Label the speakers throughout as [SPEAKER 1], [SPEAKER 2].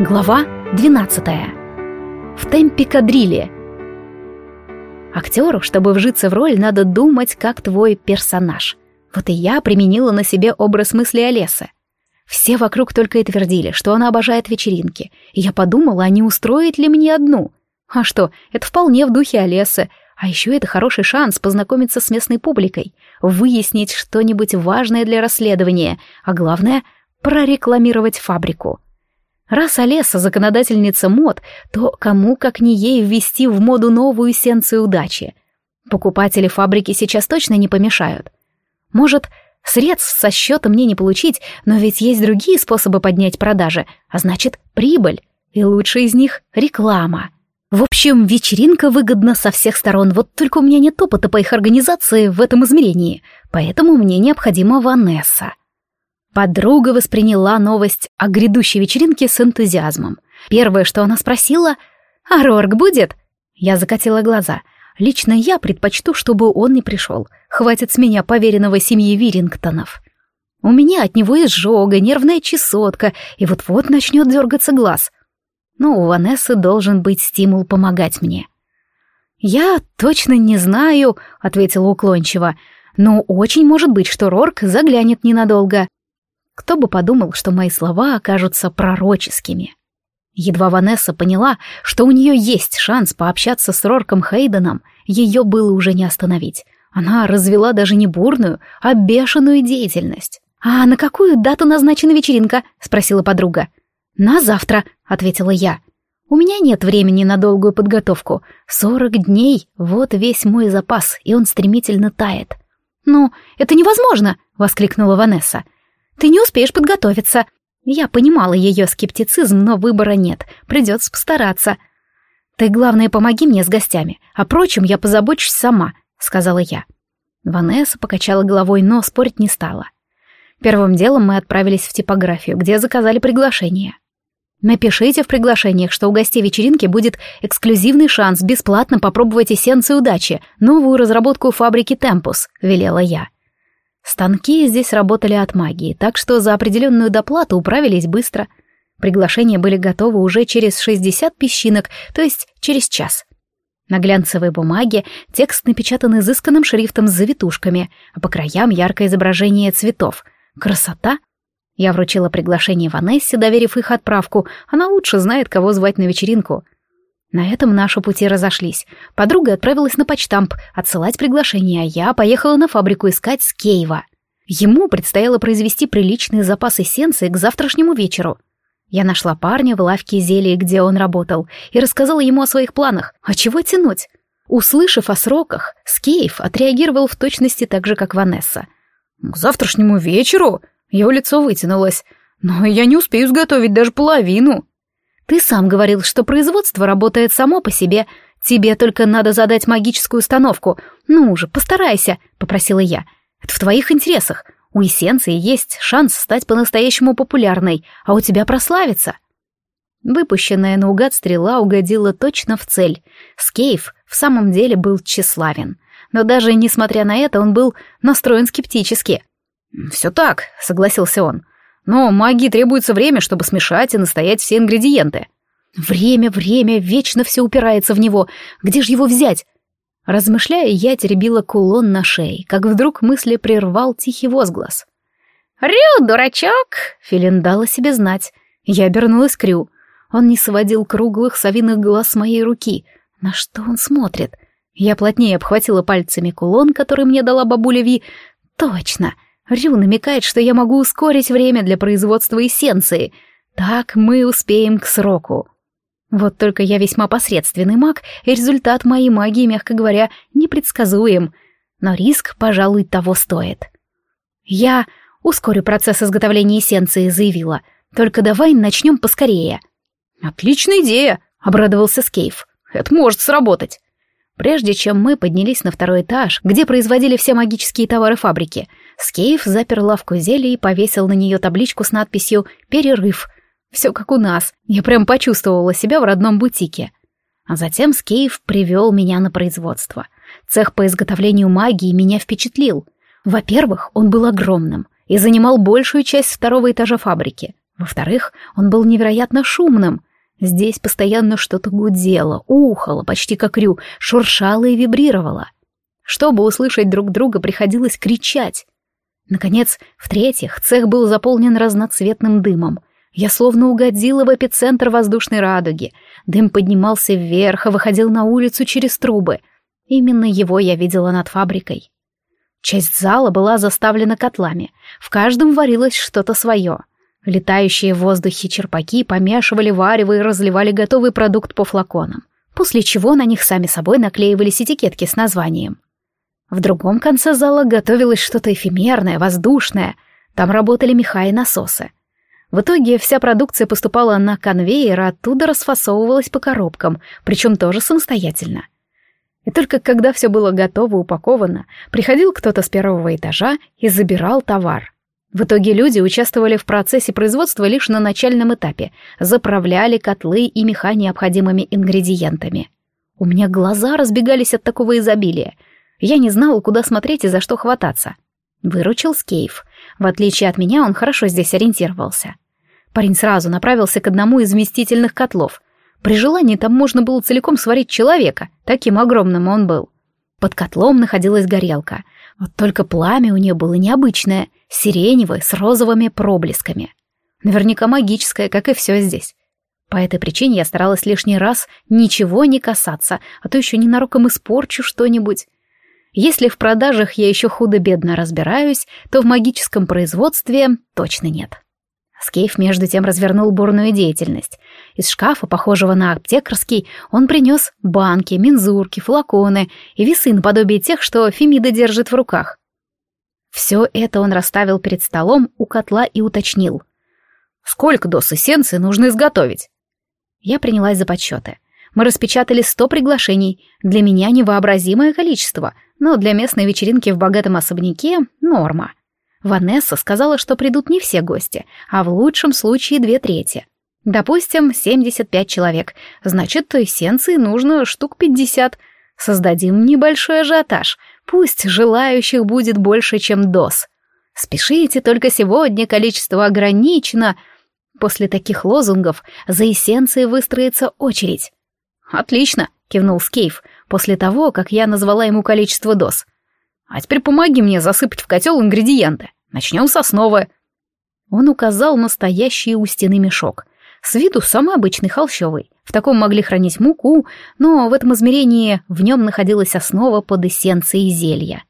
[SPEAKER 1] Глава 12. В темпе кадрили. Актеру, чтобы вжиться в роль, надо думать, как твой персонаж. Вот и я применила на себе образ мысли Олесы. Все вокруг только и твердили, что она обожает вечеринки, и я подумала, а не устроить ли мне одну. А что, это вполне в духе Олесы, а еще это хороший шанс познакомиться с местной публикой, выяснить что-нибудь важное для расследования, а главное — прорекламировать фабрику. Раз Олеса законодательница мод, то кому как не ей ввести в моду новую эссенцию удачи? Покупатели фабрики сейчас точно не помешают. Может, средств со счета мне не получить, но ведь есть другие способы поднять продажи, а значит, прибыль. И лучший из них — реклама. В общем, вечеринка выгодна со всех сторон, вот только у меня нет опыта по их организации в этом измерении, поэтому мне необходима Ванесса. Подруга восприняла новость о грядущей вечеринке с энтузиазмом. Первое, что она спросила, «А Рорк будет?» Я закатила глаза. Лично я предпочту, чтобы он не пришел. Хватит с меня поверенного семьи Вирингтонов. У меня от него изжога, нервная чесотка, и вот-вот начнет дергаться глаз. Но у Ванессы должен быть стимул помогать мне. «Я точно не знаю», — ответила уклончиво, «но очень может быть, что Рорк заглянет ненадолго». Кто бы подумал, что мои слова окажутся пророческими. Едва Ванесса поняла, что у нее есть шанс пообщаться с Рорком Хейденом, ее было уже не остановить. Она развела даже не бурную, а бешеную деятельность. «А на какую дату назначена вечеринка?» — спросила подруга. «На завтра», — ответила я. «У меня нет времени на долгую подготовку. Сорок дней — вот весь мой запас, и он стремительно тает». «Ну, это невозможно!» — воскликнула Ванесса. Ты не успеешь подготовиться. Я понимала ее скептицизм, но выбора нет. Придется постараться. Ты, главное, помоги мне с гостями, а прочим я позабочусь сама, сказала я. Ванесса покачала головой, но спорить не стала. Первым делом мы отправились в типографию, где заказали приглашение. Напишите в приглашениях, что у гостей вечеринки будет эксклюзивный шанс бесплатно попробовать эссенцию удачи, новую разработку фабрики Темпус, велела я. Станки здесь работали от магии, так что за определенную доплату управились быстро. Приглашения были готовы уже через 60 песчинок, то есть через час. На глянцевой бумаге текст напечатан изысканным шрифтом с завитушками, а по краям яркое изображение цветов. Красота! Я вручила приглашение Ванессе, доверив их отправку. Она лучше знает, кого звать на вечеринку. На этом наши пути разошлись. Подруга отправилась на почтамп отсылать приглашение, а я поехала на фабрику искать Скейва. Ему предстояло произвести приличные запасы эссенции к завтрашнему вечеру. Я нашла парня в лавке зелий, где он работал, и рассказала ему о своих планах. А чего тянуть? Услышав о сроках, Скейв отреагировал в точности так же, как Ванесса. «К завтрашнему вечеру?» Его лицо вытянулось. «Но я не успею сготовить даже половину». Ты сам говорил, что производство работает само по себе. Тебе только надо задать магическую установку. Ну уже, постарайся, попросила я. Это в твоих интересах. У эссенции есть шанс стать по-настоящему популярной, а у тебя прославиться. Выпущенная наугад стрела угодила точно в цель. Скейф в самом деле был тщеславен. Но даже несмотря на это, он был настроен скептически. «Все так», — согласился он. Но магии требуется время, чтобы смешать и настоять все ингредиенты. Время, время, вечно все упирается в него. Где же его взять? Размышляя, я теребила кулон на шее, как вдруг мысли прервал тихий возглас. «Рю, дурачок!» — Филин дала себе знать. Я обернулась к Рю. Он не сводил круглых совиных глаз с моей руки. На что он смотрит? Я плотнее обхватила пальцами кулон, который мне дала бабуля Ви. «Точно!» Рю намекает, что я могу ускорить время для производства эссенции. Так мы успеем к сроку. Вот только я весьма посредственный маг, и результат моей магии, мягко говоря, непредсказуем. Но риск, пожалуй, того стоит. Я ускорю процесс изготовления эссенции, заявила. Только давай начнем поскорее. Отличная идея, обрадовался Скейф. Это может сработать. Прежде чем мы поднялись на второй этаж, где производили все магические товары фабрики, Скейф запер лавку зелья и повесил на нее табличку с надписью «Перерыв». Все как у нас. Я прям почувствовала себя в родном бутике. А затем Скейф привел меня на производство. Цех по изготовлению магии меня впечатлил. Во-первых, он был огромным и занимал большую часть второго этажа фабрики. Во-вторых, он был невероятно шумным. Здесь постоянно что-то гудело, ухало, почти как рю, шуршало и вибрировало. Чтобы услышать друг друга, приходилось кричать. Наконец, в-третьих, цех был заполнен разноцветным дымом. Я словно угодила в эпицентр воздушной радуги. Дым поднимался вверх и выходил на улицу через трубы. Именно его я видела над фабрикой. Часть зала была заставлена котлами. В каждом варилось что-то свое. Летающие в воздухе черпаки помешивали варево и разливали готовый продукт по флаконам, после чего на них сами собой наклеивались этикетки с названием. В другом конце зала готовилось что-то эфемерное, воздушное. Там работали меха и насосы. В итоге вся продукция поступала на конвейер, а оттуда расфасовывалась по коробкам, причем тоже самостоятельно. И только когда все было готово, упаковано, приходил кто-то с первого этажа и забирал товар. В итоге люди участвовали в процессе производства лишь на начальном этапе, заправляли котлы и меха необходимыми ингредиентами. У меня глаза разбегались от такого изобилия. Я не знала, куда смотреть и за что хвататься. Выручил Скейф. В отличие от меня, он хорошо здесь ориентировался. Парень сразу направился к одному из вместительных котлов. При желании там можно было целиком сварить человека, таким огромным он был. Под котлом находилась горелка. Вот только пламя у нее было необычное — сиреневый, с розовыми проблесками. Наверняка магическое, как и все здесь. По этой причине я старалась лишний раз ничего не касаться, а то еще ненароком испорчу что-нибудь. Если в продажах я еще худо-бедно разбираюсь, то в магическом производстве точно нет. Скейф между тем развернул бурную деятельность. Из шкафа, похожего на аптекарский, он принес банки, мензурки, флаконы и весы наподобие тех, что Фемида держит в руках. Все это он расставил перед столом у котла и уточнил. «Сколько доз эссенции нужно изготовить?» Я принялась за подсчеты. Мы распечатали сто приглашений. Для меня невообразимое количество, но для местной вечеринки в богатом особняке — норма. Ванесса сказала, что придут не все гости, а в лучшем случае две трети. Допустим, 75 человек. Значит, эссенции нужно штук 50. Создадим небольшой ажиотаж — Пусть желающих будет больше, чем доз. Спешите, только сегодня количество ограничено. После таких лозунгов за эссенцией выстроится очередь. «Отлично», — кивнул Скейф, после того, как я назвала ему количество доз. «А теперь помоги мне засыпать в котел ингредиенты. Начнем с основы». Он указал настоящий у стены мешок. С виду самый обычный холщовый. В таком могли хранить муку, но в этом измерении в нем находилась основа под эссенцией зелья.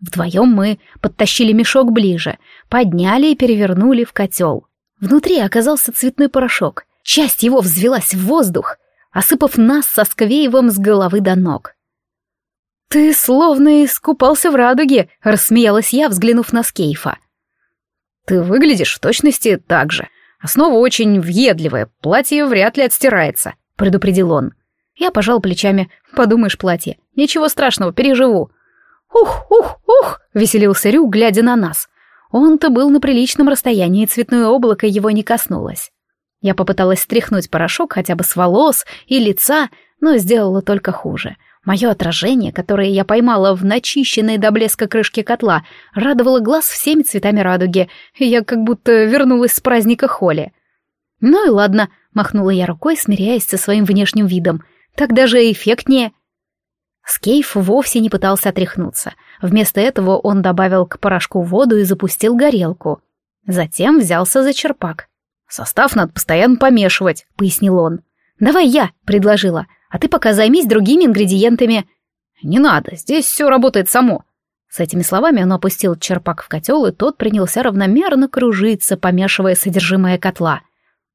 [SPEAKER 1] Вдвоем мы подтащили мешок ближе, подняли и перевернули в котел. Внутри оказался цветной порошок. Часть его взвелась в воздух, осыпав нас со Сквеевым с головы до ног. «Ты словно искупался в радуге», — рассмеялась я, взглянув на Скейфа. «Ты выглядишь в точности так же», Основа очень въедливая, платье вряд ли отстирается», — предупредил он. Я пожал плечами. «Подумаешь, платье. Ничего страшного, переживу». «Ух, ух, ух!» — веселился Рю, глядя на нас. Он-то был на приличном расстоянии, цветное облако его не коснулось. Я попыталась стряхнуть порошок хотя бы с волос и лица, но сделала только хуже. Мое отражение, которое я поймала в начищенной до блеска крышке котла, радовало глаз всеми цветами радуги, и я как будто вернулась с праздника Холи. «Ну и ладно», — махнула я рукой, смиряясь со своим внешним видом. «Так даже эффектнее». Скейф вовсе не пытался отряхнуться. Вместо этого он добавил к порошку воду и запустил горелку. Затем взялся за черпак. «Состав надо постоянно помешивать», — пояснил он. «Давай я», — предложила а ты пока займись другими ингредиентами». «Не надо, здесь все работает само». С этими словами он опустил черпак в котел, и тот принялся равномерно кружиться, помешивая содержимое котла.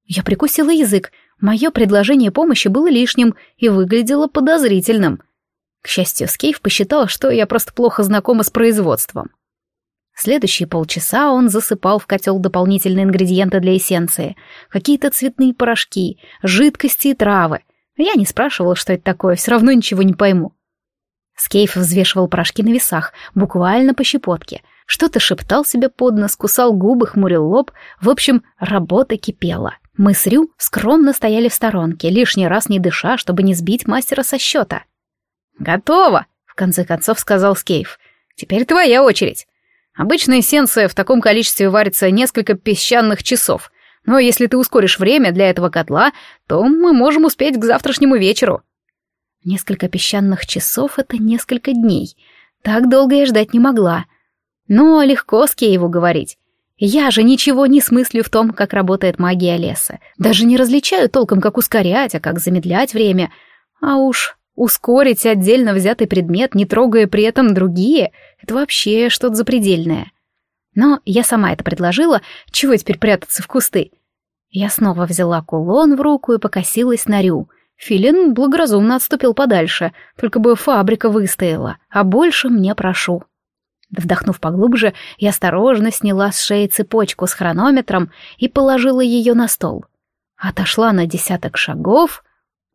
[SPEAKER 1] Я прикусила язык. Мое предложение помощи было лишним и выглядело подозрительным. К счастью, Скейф посчитал, что я просто плохо знакома с производством. Следующие полчаса он засыпал в котел дополнительные ингредиенты для эссенции, какие-то цветные порошки, жидкости и травы — я не спрашивала, что это такое, все равно ничего не пойму. Скейф взвешивал порошки на весах, буквально по щепотке. Что-то шептал себе под нос, кусал губы, хмурил лоб. В общем, работа кипела. Мы с Рю скромно стояли в сторонке, лишний раз не дыша, чтобы не сбить мастера со счета. «Готово!» — в конце концов сказал Скейф. «Теперь твоя очередь. Обычная эссенция в таком количестве варится несколько песчаных часов. Но если ты ускоришь время для этого котла, то мы можем успеть к завтрашнему вечеру». Несколько песчаных часов — это несколько дней. Так долго я ждать не могла. Но легко с Кееву говорить. Я же ничего не смыслю в том, как работает магия леса. Даже не различаю толком, как ускорять, а как замедлять время. А уж ускорить отдельно взятый предмет, не трогая при этом другие, это вообще что-то запредельное. Но я сама это предложила, чего теперь прятаться в кусты? Я снова взяла кулон в руку и покосилась на Рю. Филин благоразумно отступил подальше, только бы фабрика выстояла, а больше мне прошу. Вдохнув поглубже, я осторожно сняла с шеи цепочку с хронометром и положила ее на стол. Отошла на десяток шагов.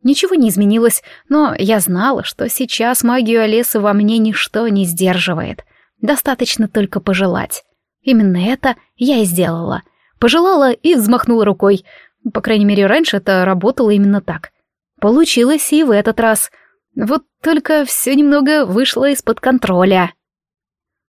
[SPEAKER 1] Ничего не изменилось, но я знала, что сейчас магию Олесы во мне ничто не сдерживает. Достаточно только пожелать. Именно это я и сделала. Пожелала и взмахнула рукой. По крайней мере, раньше это работало именно так. Получилось и в этот раз. Вот только все немного вышло из-под контроля.